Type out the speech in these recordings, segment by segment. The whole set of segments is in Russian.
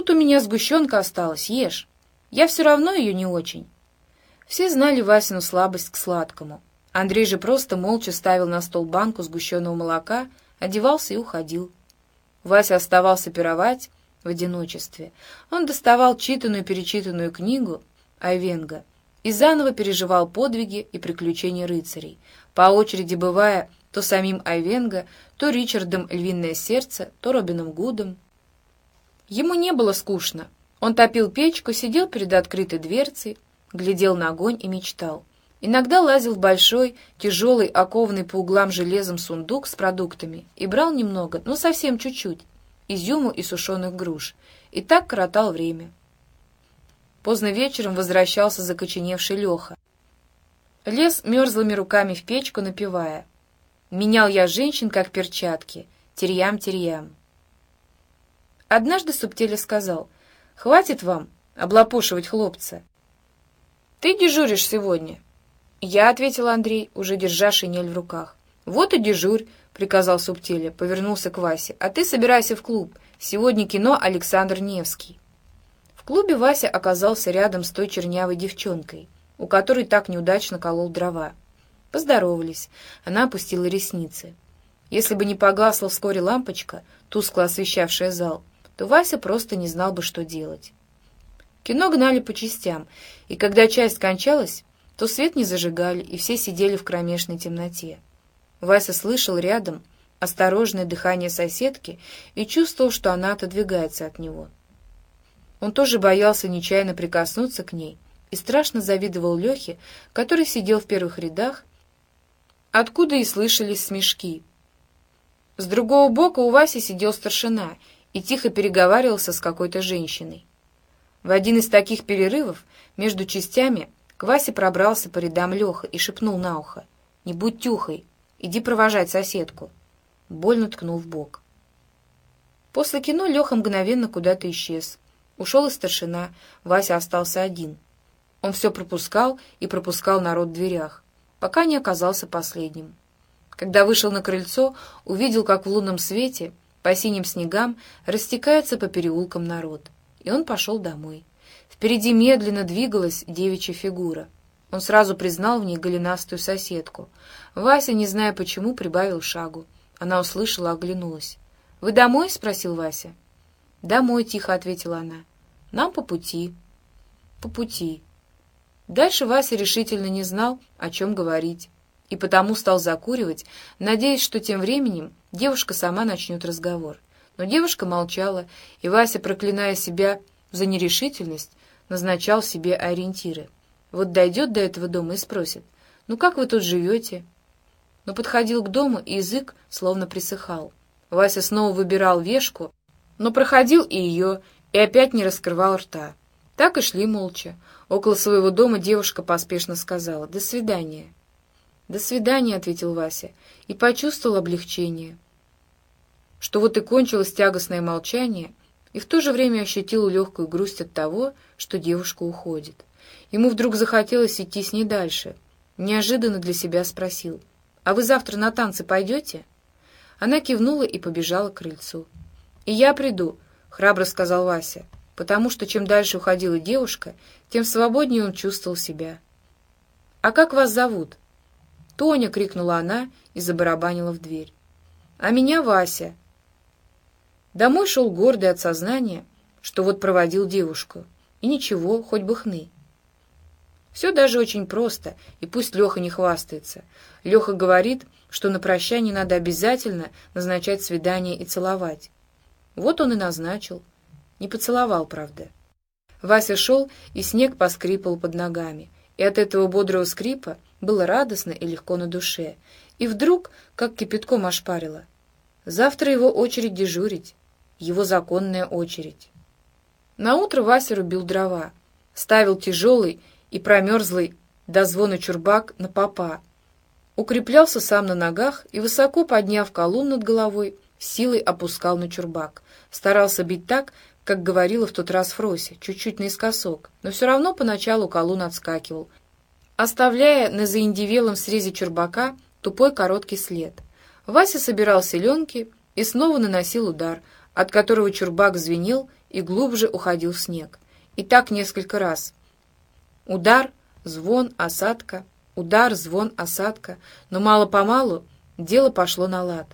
тут у меня сгущенка осталась, ешь. Я все равно ее не очень». Все знали Васину слабость к сладкому. Андрей же просто молча ставил на стол банку сгущенного молока, одевался и уходил. Вася оставался пировать в одиночестве. Он доставал читанную и перечитанную книгу Айвенга и заново переживал подвиги и приключения рыцарей, по очереди бывая то самим Айвенга, то Ричардом Львиное Сердце, то Робином Гудом. Ему не было скучно. Он топил печку, сидел перед открытой дверцей, глядел на огонь и мечтал. Иногда лазил в большой, тяжелый, окованный по углам железом сундук с продуктами и брал немного, ну совсем чуть-чуть, изюму и сушеных груш, и так коротал время. Поздно вечером возвращался закоченевший Леха. Лез мерзлыми руками в печку, напевая. «Менял я женщин, как перчатки, терьям-терьям». Однажды Субтеля сказал, «Хватит вам облапошивать хлопца. Ты дежуришь сегодня?» «Я», — ответил Андрей, уже держа шинель в руках. «Вот и дежурь», — приказал Субтеля, повернулся к Васе. «А ты собирайся в клуб. Сегодня кино Александр Невский». В клубе Вася оказался рядом с той чернявой девчонкой, у которой так неудачно колол дрова. Поздоровались. Она опустила ресницы. Если бы не погасла вскоре лампочка, тускло освещавшая зал, то Вася просто не знал бы, что делать. Кино гнали по частям, и когда часть кончалась, то свет не зажигали, и все сидели в кромешной темноте. Вася слышал рядом осторожное дыхание соседки и чувствовал, что она отодвигается от него. Он тоже боялся нечаянно прикоснуться к ней и страшно завидовал Лехе, который сидел в первых рядах, откуда и слышались смешки. С другого бока у Васи сидел старшина и тихо переговаривался с какой-то женщиной. В один из таких перерывов между частями к Васе пробрался по рядам Леха и шепнул на ухо. «Не будь тюхой, иди провожать соседку». Больно ткнул в бок. После кино Леха мгновенно куда-то исчез. Ушел и старшина, Вася остался один. Он все пропускал и пропускал народ в дверях, пока не оказался последним. Когда вышел на крыльцо, увидел, как в лунном свете по синим снегам растекается по переулкам народ, и он пошел домой. Впереди медленно двигалась девичья фигура. Он сразу признал в ней голенастую соседку. Вася, не зная почему, прибавил шагу. Она услышала, оглянулась. «Вы домой?» — спросил Вася. «Домой», — тихо ответила она. «Нам по пути». «По пути». Дальше Вася решительно не знал, о чем говорить, и потому стал закуривать, надеясь, что тем временем девушка сама начнет разговор. Но девушка молчала, и Вася, проклиная себя за нерешительность, назначал себе ориентиры. Вот дойдет до этого дома и спросит, «Ну как вы тут живете?» Но подходил к дому, и язык словно присыхал. Вася снова выбирал вешку, но проходил и ее, и опять не раскрывал рта. Так и шли молча. Около своего дома девушка поспешно сказала «До свидания». «До свидания», — ответил Вася, и почувствовал облегчение. Что вот и кончилось тягостное молчание, и в то же время ощутил легкую грусть от того, что девушка уходит. Ему вдруг захотелось идти с ней дальше. Неожиданно для себя спросил, «А вы завтра на танцы пойдете?» Она кивнула и побежала к крыльцу. «И я приду», — храбро сказал Вася, потому что чем дальше уходила девушка, тем свободнее он чувствовал себя. «А как вас зовут?» «Тоня!» — крикнула она и забарабанила в дверь. «А меня Вася!» Домой шел гордый от сознания, что вот проводил девушку. И ничего, хоть бы хны. Все даже очень просто, и пусть Леха не хвастается. Леха говорит, что на прощание надо обязательно назначать свидание и целовать. Вот он и назначил. Не поцеловал, правда. Вася шел, и снег поскрипал под ногами, и от этого бодрого скрипа было радостно и легко на душе. И вдруг, как кипятком ошпарило, завтра его очередь дежурить его законная очередь. Наутро Вася рубил дрова, ставил тяжелый и промерзлый до звона чурбак на попа, укреплялся сам на ногах и, высоко подняв колун над головой, силой опускал на чурбак. Старался бить так, как говорила в тот раз Фрося, чуть-чуть наискосок, но все равно поначалу колун отскакивал, оставляя на заиндивелом срезе чурбака тупой короткий след. Вася собирал селенки и снова наносил удар — от которого чурбак звенел и глубже уходил в снег. И так несколько раз. Удар, звон, осадка, удар, звон, осадка. Но мало-помалу дело пошло на лад.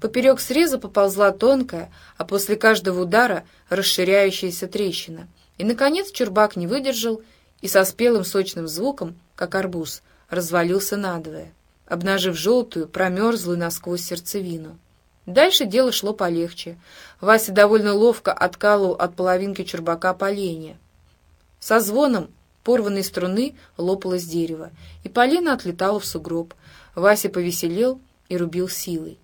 Поперек среза поползла тонкая, а после каждого удара расширяющаяся трещина. И, наконец, чурбак не выдержал и со спелым сочным звуком, как арбуз, развалился надвое, обнажив желтую, промерзлую насквозь сердцевину. Дальше дело шло полегче. Вася довольно ловко откалывал от половинки чурбака поленья. Со звоном порванной струны лопалось дерево, и полено отлетало в сугроб. Вася повеселел и рубил силой,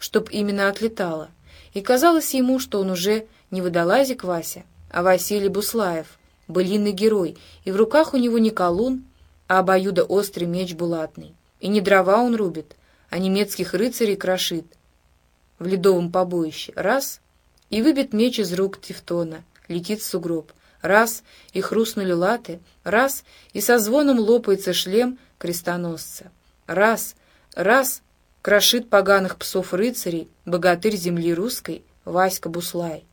чтоб именно отлетало. И казалось ему, что он уже не водолазик Вася, а Василий Буслаев, былинный герой, и в руках у него не колун, а обоюдоострый меч булатный. И не дрова он рубит, а немецких рыцарей крошит — в ледовом побоище. Раз — и выбит меч из рук Тевтона, летит в сугроб. Раз — и хрустнули латы. Раз — и со звоном лопается шлем крестоносца. Раз — раз — крошит поганых псов рыцарей, богатырь земли русской, Васька Буслай.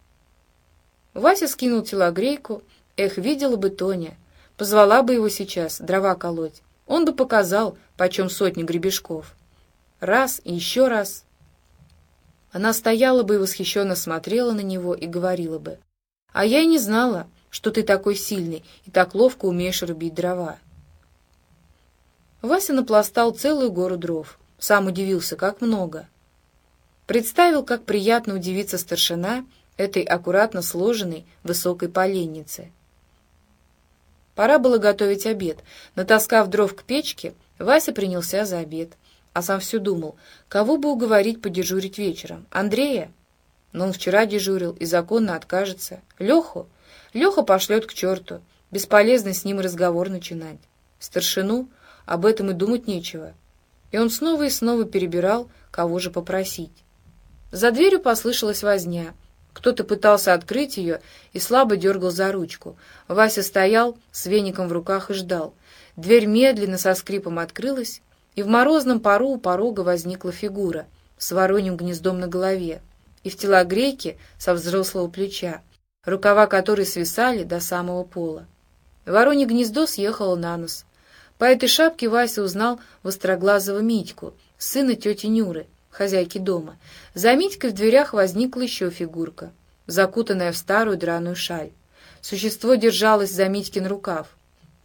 Вася скинул телогрейку. Эх, видела бы Тоня. Позвала бы его сейчас дрова колоть. Он бы показал, почем сотни гребешков. Раз и еще раз — она стояла бы и восхищенно смотрела на него и говорила бы, «А я и не знала, что ты такой сильный и так ловко умеешь рубить дрова». Вася напластал целую гору дров. Сам удивился, как много. Представил, как приятно удивиться старшина этой аккуратно сложенной высокой поленнице. Пора было готовить обед. Натаскав дров к печке, Вася принялся за обед а сам все думал, кого бы уговорить подежурить вечером? Андрея? Но он вчера дежурил и законно откажется. Леху? Леха пошлет к черту. Бесполезно с ним разговор начинать. Старшину? Об этом и думать нечего. И он снова и снова перебирал, кого же попросить. За дверью послышалась возня. Кто-то пытался открыть ее и слабо дергал за ручку. Вася стоял с веником в руках и ждал. Дверь медленно со скрипом открылась, и в морозном пару у порога возникла фигура с вороньим гнездом на голове и в телогрейке со взрослого плеча, рукава которой свисали до самого пола. Воронье гнездо съехало на нос. По этой шапке Вася узнал востроглазого Митьку, сына тети Нюры, хозяйки дома. За Митькой в дверях возникла еще фигурка, закутанная в старую драную шаль. Существо держалось за Митькин рукав.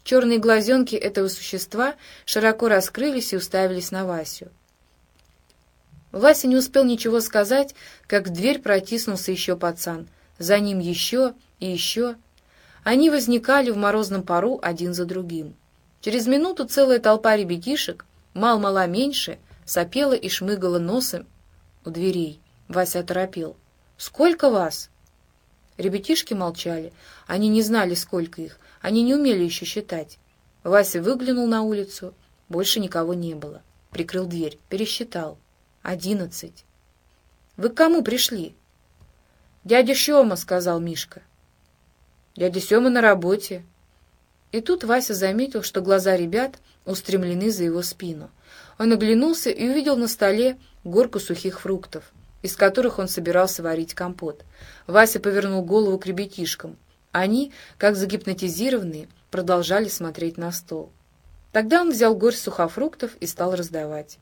Черные глазенки этого существа широко раскрылись и уставились на Васю. Вася не успел ничего сказать, как в дверь протиснулся еще пацан. За ним еще и еще. Они возникали в морозном пару один за другим. Через минуту целая толпа ребятишек, мал-мала меньше, сопела и шмыгала носом у дверей. Вася оторопел. «Сколько вас?» Ребятишки молчали. Они не знали, сколько их. Они не умели еще считать. Вася выглянул на улицу. Больше никого не было. Прикрыл дверь. Пересчитал. Одиннадцать. «Вы к кому пришли?» «Дядя Сема», — сказал Мишка. «Дядя Сема на работе». И тут Вася заметил, что глаза ребят устремлены за его спину. Он оглянулся и увидел на столе горку сухих фруктов, из которых он собирался варить компот. Вася повернул голову к ребятишкам. Они, как загипнотизированные, продолжали смотреть на стол. Тогда он взял горсть сухофруктов и стал раздавать.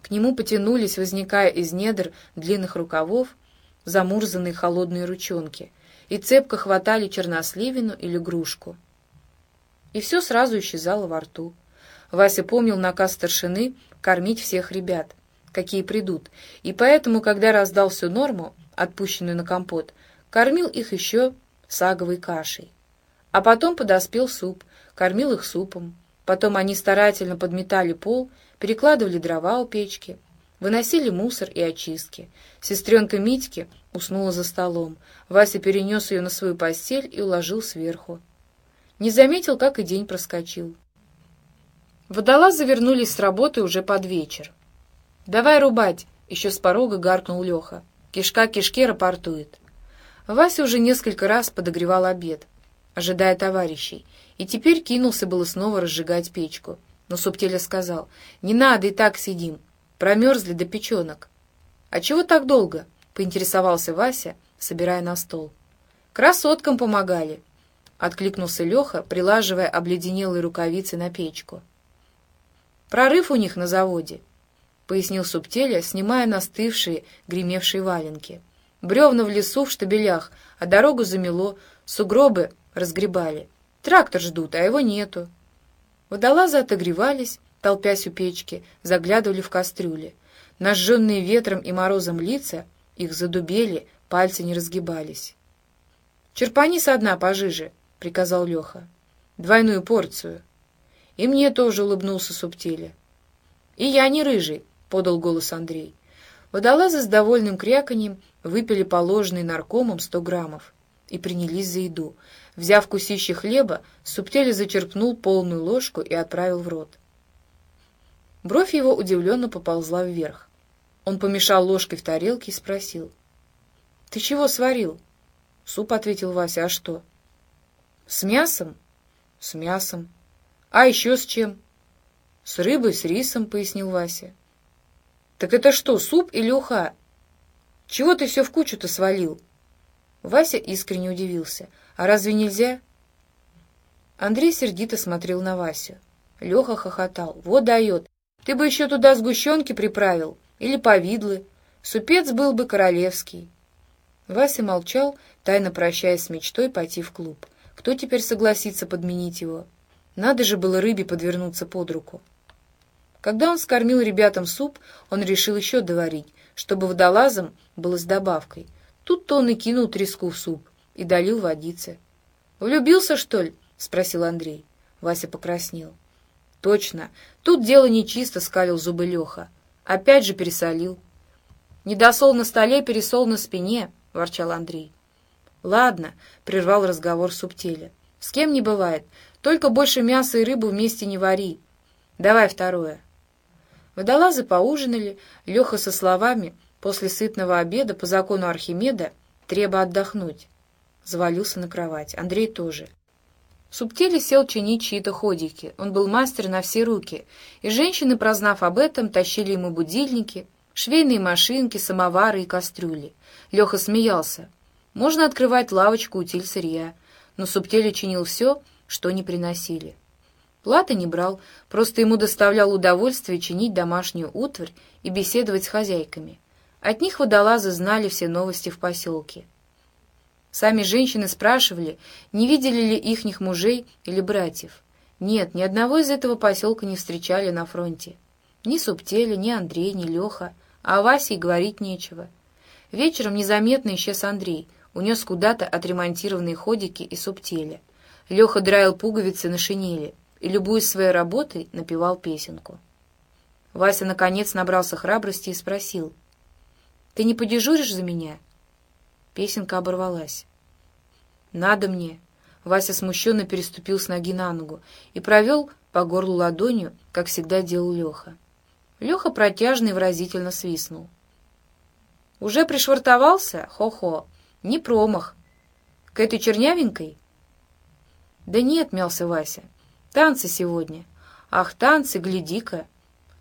К нему потянулись, возникая из недр длинных рукавов, замурзанные холодные ручонки, и цепко хватали черносливину или грушку. И все сразу исчезало во рту. Вася помнил наказ старшины кормить всех ребят, какие придут, и поэтому, когда раздал всю норму, отпущенную на компот, кормил их еще саговой кашей. А потом подоспел суп, кормил их супом. Потом они старательно подметали пол, перекладывали дрова у печки, выносили мусор и очистки. Сестренка Митьки уснула за столом. Вася перенес ее на свою постель и уложил сверху. Не заметил, как и день проскочил. Водолазы вернулись с работы уже под вечер. «Давай рубать!» — еще с порога гаркнул Леха. «Кишка кишке рапортует». Вася уже несколько раз подогревал обед, ожидая товарищей, и теперь кинулся было снова разжигать печку. Но Субтеля сказал, «Не надо, и так сидим. Промерзли до печенок». «А чего так долго?» — поинтересовался Вася, собирая на стол. Красоткам помогали, — откликнулся Леха, прилаживая обледенелые рукавицы на печку. Прорыв у них на заводе, — пояснил Субтеля, снимая настывшие, гремевшие валенки. Бревна в лесу в штабелях, а дорогу замело, сугробы разгребали. Трактор ждут, а его нету. Водолазы отогревались, толпясь у печки, заглядывали в кастрюли. Нажженные ветром и морозом лица их задубели, пальцы не разгибались. «Черпани со дна пожиже», — приказал Леха. «Двойную порцию». «И мне тоже улыбнулся Субтиля». «И я не рыжий», — подал голос Андрей. Водолазы с довольным кряканьем выпили положенный наркомом сто граммов и принялись за еду. Взяв кусище хлеба, Субтели зачерпнул полную ложку и отправил в рот. Бровь его удивленно поползла вверх. Он помешал ложкой в тарелке и спросил. — Ты чего сварил? — Суп, — ответил Вася. — А что? — С мясом? — С мясом. — А еще с чем? — С рыбой, с рисом, — пояснил Вася. — Так это что, суп или уха? Чего ты все в кучу-то свалил? Вася искренне удивился. — А разве нельзя? Андрей сердито смотрел на Васю. Леха хохотал. — Вот дает. Ты бы еще туда сгущенки приправил или повидлы. Супец был бы королевский. Вася молчал, тайно прощаясь с мечтой пойти в клуб. Кто теперь согласится подменить его? Надо же было рыбе подвернуться под руку. Когда он скормил ребятам суп, он решил еще доварить, чтобы водолазам было с добавкой. Тут-то он и кинул треску в суп и долил водицы. «Влюбился, что ли?» — спросил Андрей. Вася покраснел. «Точно, тут дело нечисто», — скалил зубы Леха. «Опять же пересолил». «Недосол на столе, пересол на спине», — ворчал Андрей. «Ладно», — прервал разговор Субтеля. «С кем не бывает. Только больше мяса и рыбы вместе не вари. Давай второе». Водолазы поужинали, Леха со словами «после сытного обеда по закону Архимеда треба отдохнуть». Завалился на кровать. Андрей тоже. Субтили сел чинить чьи-то ходики. Он был мастер на все руки, и женщины, прознав об этом, тащили ему будильники, швейные машинки, самовары и кастрюли. Леха смеялся. Можно открывать лавочку утиль сырья, но Субтели чинил все, что не приносили. Платы не брал, просто ему доставлял удовольствие чинить домашнюю утварь и беседовать с хозяйками. От них водолазы знали все новости в поселке. Сами женщины спрашивали, не видели ли ихних мужей или братьев. Нет, ни одного из этого поселка не встречали на фронте. Ни Субтеля, ни Андрей, ни Леха, а о Васе и говорить нечего. Вечером незаметно исчез Андрей, унес куда-то отремонтированные ходики и Субтеля. Леха драил пуговицы на шинели и, любуясь своей работой, напевал песенку. Вася, наконец, набрался храбрости и спросил, «Ты не подежуришь за меня?» Песенка оборвалась. «Надо мне!» Вася смущенно переступил с ноги на ногу и провел по горлу ладонью, как всегда делал Леха. Леха протяжно и выразительно свистнул. «Уже пришвартовался? Хо-хо! Не промах! К этой чернявенькой?» «Да нет», — мялся Вася, — «танцы сегодня. Ах, танцы, гляди-ка!»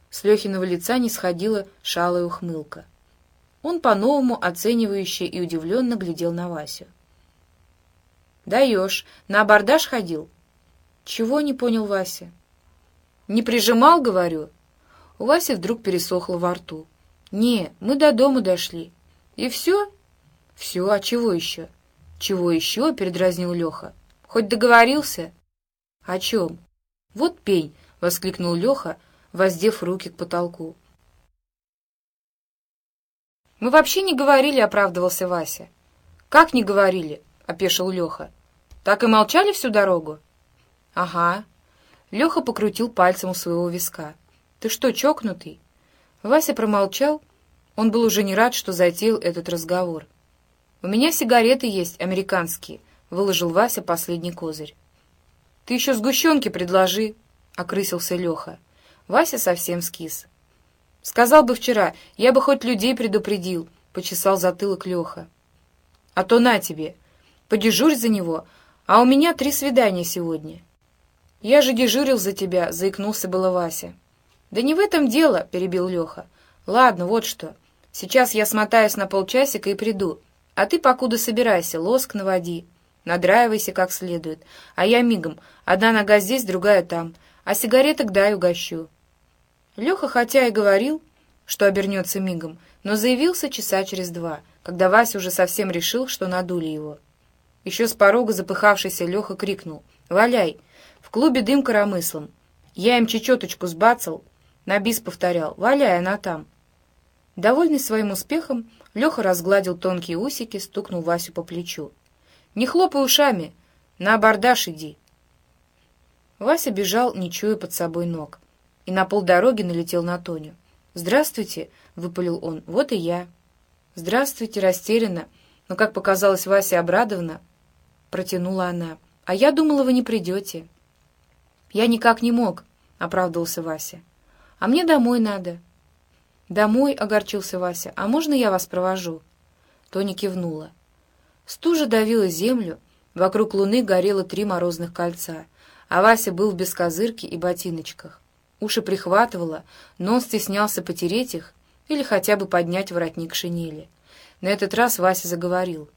С Лехиного лица не сходила шалая ухмылка. Он по-новому оценивающе и удивленно глядел на Васю. «Даешь. На абордаж ходил?» «Чего?» — не понял Вася. «Не прижимал, говорю?» У Васи вдруг пересохло во рту. «Не, мы до дома дошли». «И все?» «Все, а чего еще?» «Чего еще?» — передразнил Леха. «Хоть договорился?» «О чем?» «Вот пень!» — воскликнул Леха, воздев руки к потолку. «Мы вообще не говорили», — оправдывался Вася. «Как не говорили?» — опешил Леха. «Так и молчали всю дорогу?» «Ага». Леха покрутил пальцем у своего виска. «Ты что, чокнутый?» Вася промолчал. Он был уже не рад, что затеял этот разговор. «У меня сигареты есть, американские», — выложил Вася последний козырь. «Ты еще сгущенки предложи», — окрысился Леха. Вася совсем скис. Сказал бы вчера, я бы хоть людей предупредил, — почесал затылок Леха. А то на тебе, подежурь за него, а у меня три свидания сегодня. Я же дежурил за тебя, — заикнулся было Вася. Да не в этом дело, — перебил Леха. Ладно, вот что. Сейчас я смотаюсь на полчасика и приду. А ты покуда собирайся, лоск наводи, надраивайся как следует. А я мигом, одна нога здесь, другая там, а сигареток дай угощу». Леха хотя и говорил, что обернется мигом, но заявился часа через два, когда Вася уже совсем решил, что надули его. Еще с порога запыхавшийся Леха крикнул «Валяй!» В клубе дым коромыслом. Я им чечеточку сбацал, на бис повторял «Валяй, она там!» Довольный своим успехом, Леха разгладил тонкие усики, стукнул Васю по плечу. «Не хлопай ушами! На абордаж иди!» Вася бежал, не чуя под собой ног, и на полдороги налетел на Тоню. «Здравствуйте!» — выпалил он. «Вот и я». «Здравствуйте!» — растерянно, но, как показалось Васе обрадованно, протянула она. «А я думала, вы не придете». «Я никак не мог», — оправдывался Вася. «А мне домой надо». «Домой?» — огорчился Вася. «А можно я вас провожу?» Тоня кивнула. Стужа давила землю, вокруг луны горело три морозных кольца, а Вася был в бескозырке и ботиночках. Уши прихватывало, но он стеснялся потереть их или хотя бы поднять воротник шинели. На этот раз Вася заговорил.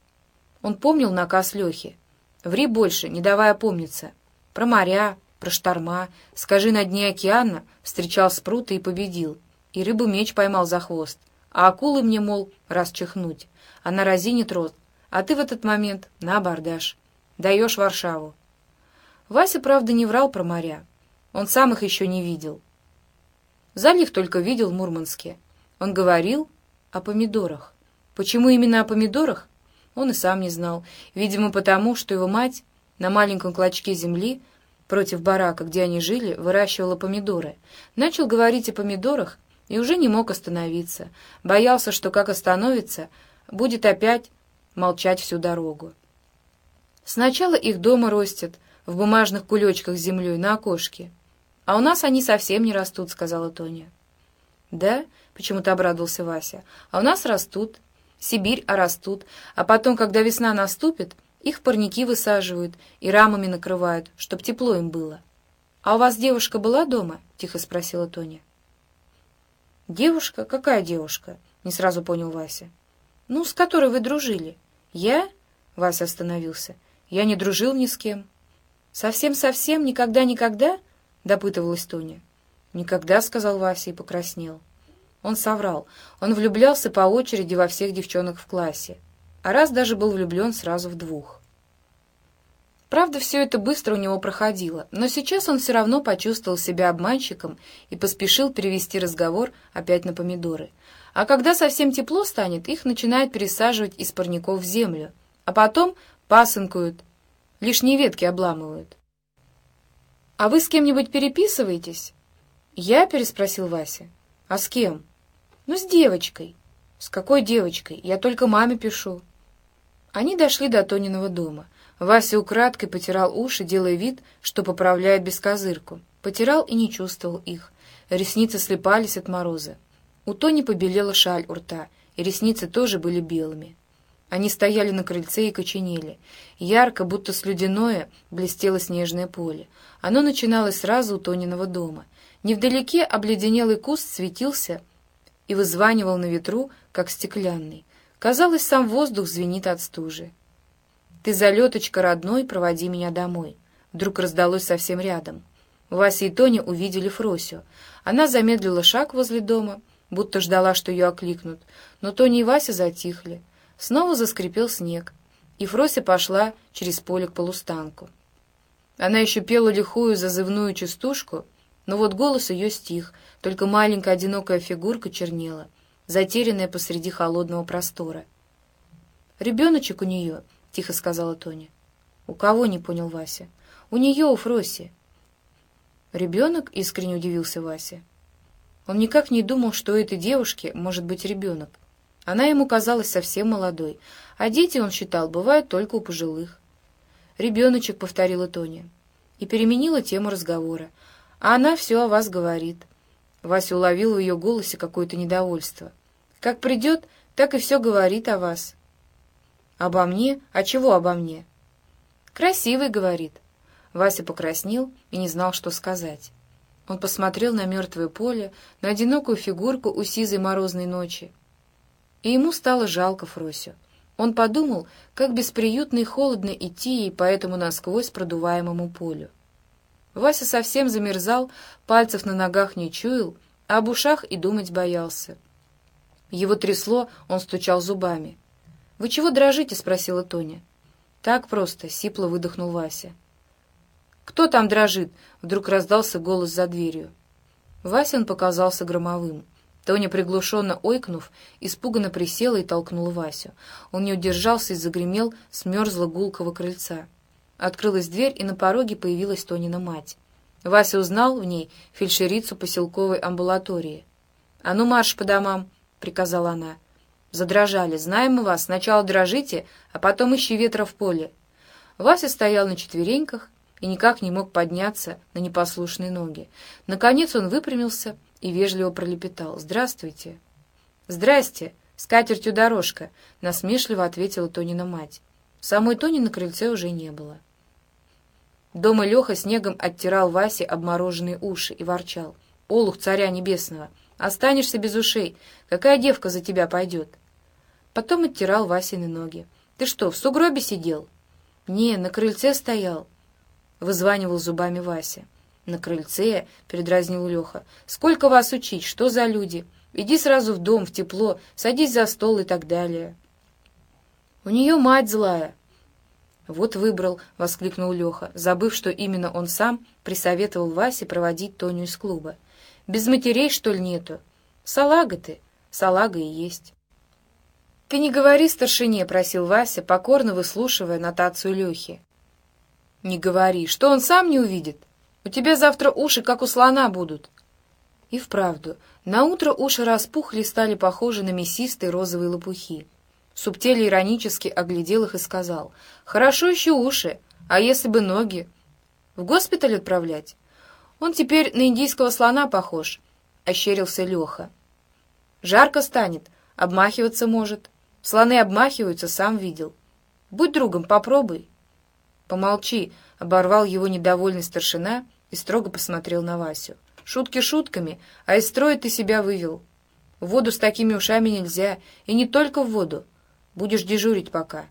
Он помнил наказ Лехи. «Ври больше, не давая помниться. Про моря, про шторма. Скажи, на дне океана встречал спрута и победил и рыбу меч поймал за хвост, а акулы мне, мол, расчихнуть, а на разинит рот, а ты в этот момент на абордаж. Даешь Варшаву. Вася, правда, не врал про моря. Он сам их еще не видел. Залив только видел в Мурманске. Он говорил о помидорах. Почему именно о помидорах? Он и сам не знал. Видимо, потому, что его мать на маленьком клочке земли против барака, где они жили, выращивала помидоры. Начал говорить о помидорах, и уже не мог остановиться. Боялся, что как остановится, будет опять молчать всю дорогу. Сначала их дома ростят, в бумажных кулечках с землей, на окошке. «А у нас они совсем не растут», — сказала Тоня. «Да?» — почему-то обрадовался Вася. «А у нас растут. Сибирь, а растут. А потом, когда весна наступит, их парники высаживают и рамами накрывают, чтоб тепло им было». «А у вас девушка была дома?» — тихо спросила Тоня. «Девушка? Какая девушка?» — не сразу понял Вася. «Ну, с которой вы дружили». «Я?» — Вася остановился. «Я не дружил ни с кем». «Совсем-совсем? Никогда-никогда?» — допытывалась Тоня. «Никогда», — сказал Вася и покраснел. Он соврал. Он влюблялся по очереди во всех девчонок в классе. А раз даже был влюблен сразу в двух. Правда, все это быстро у него проходило, но сейчас он все равно почувствовал себя обманщиком и поспешил перевести разговор опять на помидоры. А когда совсем тепло станет, их начинают пересаживать из парников в землю, а потом пасынкуют, лишние ветки обламывают. «А вы с кем-нибудь переписываетесь?» «Я?» — переспросил Вася. «А с кем?» «Ну, с девочкой». «С какой девочкой? Я только маме пишу». Они дошли до Тониного дома. Вася украдкой потирал уши, делая вид, что поправляет бескозырку. Потирал и не чувствовал их. Ресницы слепались от мороза. У Тони побелела шаль у рта, и ресницы тоже были белыми. Они стояли на крыльце и коченели. Ярко, будто слюдяное, блестело снежное поле. Оно начиналось сразу у Тониного дома. Невдалеке обледенелый куст светился и вызванивал на ветру, как стеклянный. Казалось, сам воздух звенит от стужи. «Ты, залеточка родной, проводи меня домой». Вдруг раздалось совсем рядом. Вася и Тоня увидели Фросю. Она замедлила шаг возле дома, будто ждала, что ее окликнут. Но Тоня и Вася затихли. Снова заскрипел снег, и Фрося пошла через поле к полустанку. Она еще пела лихую зазывную частушку, но вот голос ее стих, только маленькая одинокая фигурка чернела, затерянная посреди холодного простора. Ребеночек у нее — тихо сказала Тоня. «У кого?» — не понял Вася. «У нее, у Фроси». «Ребенок?» — искренне удивился Вася. Он никак не думал, что у этой девушки может быть ребенок. Она ему казалась совсем молодой, а дети, он считал, бывают только у пожилых. «Ребеночек», — повторила Тоня, и переменила тему разговора. «А она все о вас говорит». Вася уловил в ее голосе какое-то недовольство. «Как придет, так и все говорит о вас». «Обо мне? А чего обо мне?» «Красивый», — говорит. Вася покраснел и не знал, что сказать. Он посмотрел на мертвое поле, на одинокую фигурку у сизой морозной ночи. И ему стало жалко Фросю. Он подумал, как бесприютно и холодно идти ей по этому насквозь продуваемому полю. Вася совсем замерзал, пальцев на ногах не чуял, а об ушах и думать боялся. Его трясло, он стучал зубами. «Вы чего дрожите?» — спросила Тоня. «Так просто», — сипло выдохнул Вася. «Кто там дрожит?» — вдруг раздался голос за дверью. Васин показался громовым. Тоня, приглушенно ойкнув, испуганно присела и толкнула Васю. Он не удержался и загремел с мерзло гулкого крыльца. Открылась дверь, и на пороге появилась Тонина мать. Вася узнал в ней фельдшерицу поселковой амбулатории. «А ну, марш по домам!» — приказала она. Задрожали. «Знаем мы вас. Сначала дрожите, а потом ищи ветра в поле». Вася стоял на четвереньках и никак не мог подняться на непослушные ноги. Наконец он выпрямился и вежливо пролепетал. «Здравствуйте!» «Здрасте! С катертью дорожка!» — насмешливо ответила Тонина мать. Самой Тони на крыльце уже не было. Дома Леха снегом оттирал Васе обмороженные уши и ворчал. «Олух царя небесного! Останешься без ушей! Какая девка за тебя пойдет?» Потом оттирал Васины ноги. «Ты что, в сугробе сидел?» «Не, на крыльце стоял», — вызванивал зубами Вася. «На крыльце?» — передразнил Леха. «Сколько вас учить? Что за люди? Иди сразу в дом, в тепло, садись за стол и так далее». «У нее мать злая». «Вот выбрал», — воскликнул Леха, забыв, что именно он сам присоветовал Васе проводить Тоню из клуба. «Без матерей, что ли, нету? Салага ты, салага и есть». «Ты не говори старшине», — просил Вася, покорно выслушивая нотацию Лехи. «Не говори. Что он сам не увидит? У тебя завтра уши, как у слона, будут». И вправду, наутро уши распухли и стали похожи на мясистые розовые лопухи. Субтель иронически оглядел их и сказал, «Хорошо еще уши, а если бы ноги? В госпиталь отправлять? Он теперь на индийского слона похож», — ощерился Леха. «Жарко станет, обмахиваться может». Слоны обмахиваются, сам видел. Будь другом, попробуй. Помолчи, — оборвал его недовольный старшина и строго посмотрел на Васю. Шутки шутками, а из строя ты себя вывел. В воду с такими ушами нельзя, и не только в воду. Будешь дежурить пока.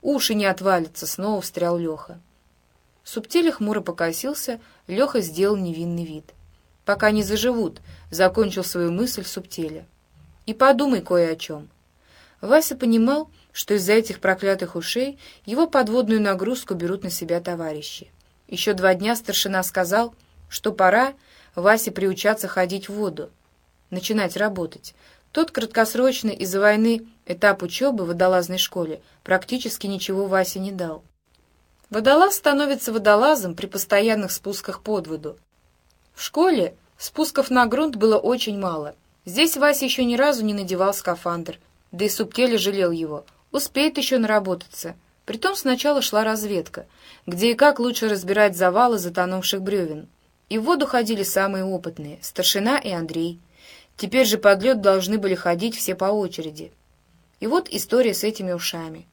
Уши не отвалятся, — снова встрял Леха. Субтиль хмуро покосился, Леха сделал невинный вид. «Пока не заживут», — закончил свою мысль Субтиля. «И подумай кое о чем. Вася понимал, что из-за этих проклятых ушей его подводную нагрузку берут на себя товарищи. Еще два дня старшина сказал, что пора Васе приучаться ходить в воду, начинать работать. Тот краткосрочный из-за войны этап учебы в водолазной школе практически ничего Васе не дал. Водолаз становится водолазом при постоянных спусках под воду. В школе спусков на грунт было очень мало. Здесь Вася еще ни разу не надевал скафандр, да и Субтеле жалел его. Успеет еще наработаться. Притом сначала шла разведка, где и как лучше разбирать завалы затонувших бревен. И в воду ходили самые опытные — старшина и Андрей. Теперь же под лед должны были ходить все по очереди. И вот история с этими ушами.